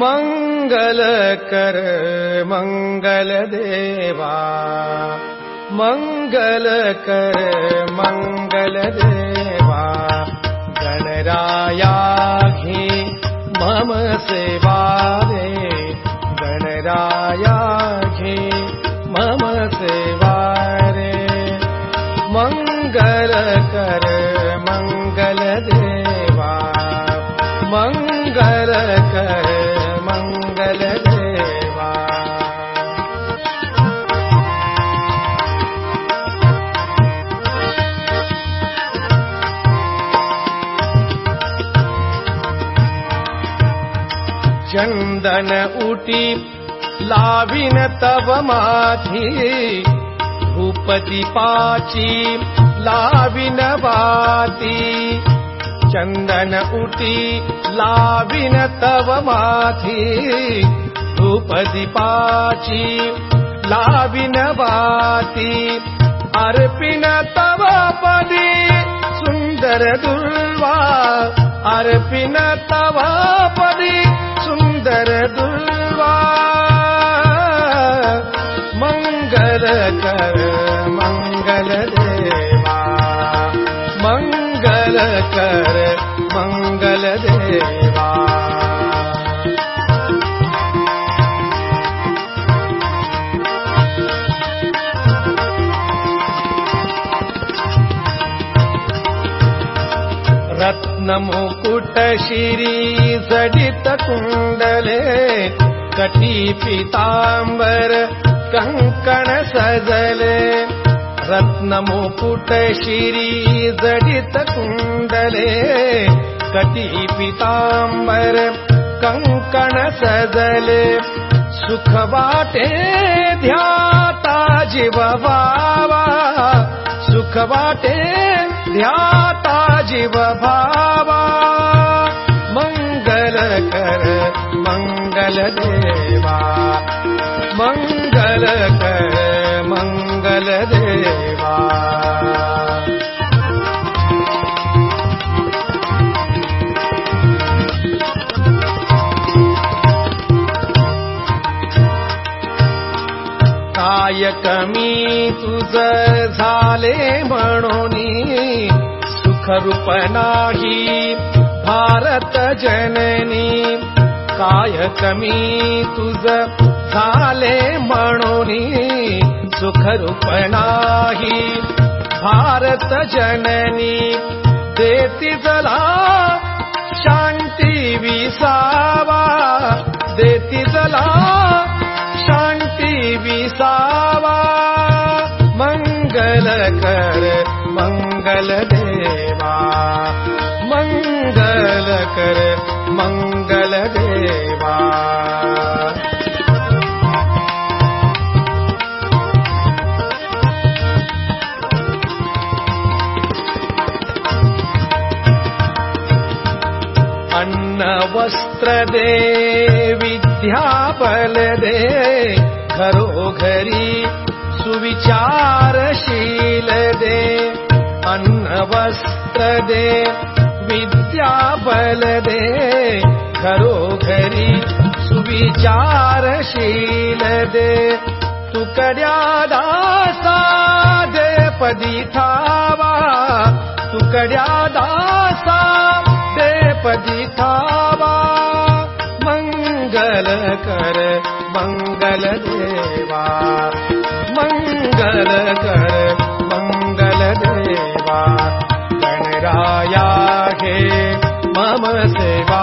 मङ्गल कर मङ्गल देवा मङ्गल कर मङ्गल देवा गणराया घे मम सेवा घे मम सेवा रे मङ्गल कर मङ्गल देवा मङ्गल कर चन्दन उटी लाविन तव माथि भूपति पाची लाविन वाति। चन्दन उटी लाविन तव माथि भूपति पाची लाविन वाति। तव पदी सुन्दर दुर्वा अर्पिन तव पदी सुन्दर दुर्वा मङ्गल देवा मङ्गल कर मङ्गल देवा रत्नमुकुट शिरी जडित कुण्डले कटी पीताम्बर कङ्कण सजले रत्नमुकुट शिरी जडित कुण्डले कटी पीताम्बर कङ्कण सजले सुखवाटे ध्याता जीव सुखवाटे ध्याता जीव कर मङ्गल देवा। कायकमी तुझ झाले म्हणोनी नाही भारत जननी काय कमी तुझ झाले म्हणोनी नाही भारत जननी देती जला शांती विसावा. देती जला शांती विसावा. मंगल कर मंगल देवा दे विद्या बल दे। घरो घरी सुविचारशील दे। तू कड्या दासा दे। तू कड्या दासा दे। पदी थावा। मंगल कर मंगल देवा मंगल कर गणराया हे मम सेवा